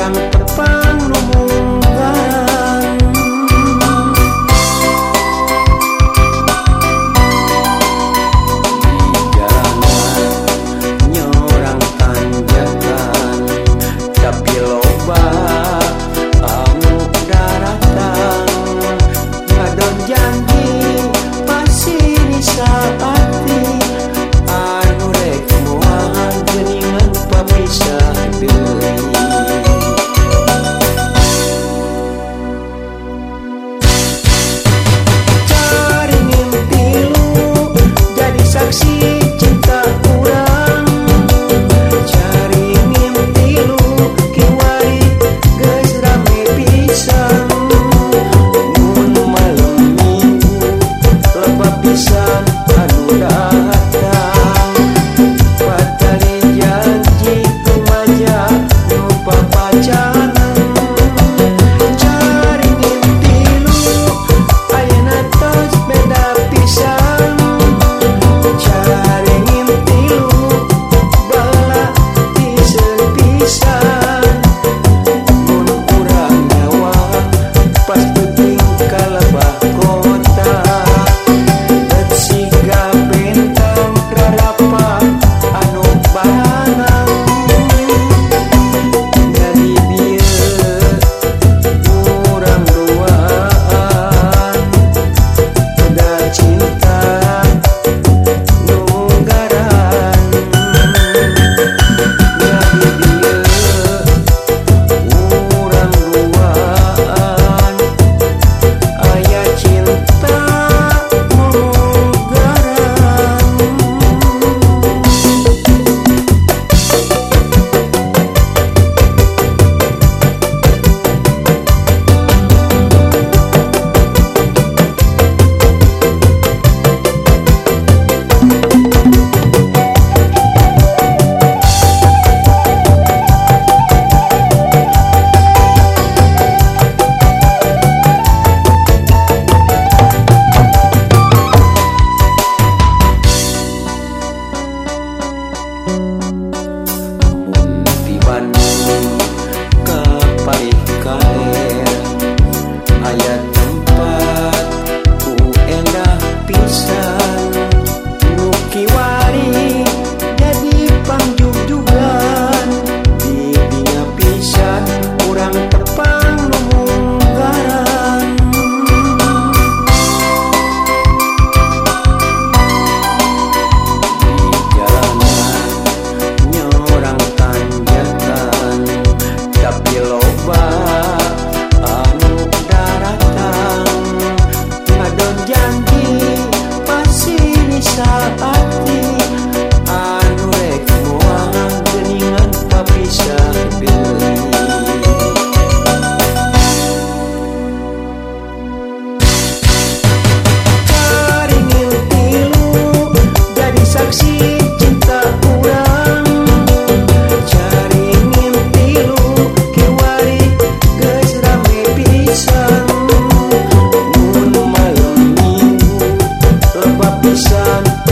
The tepat the sun.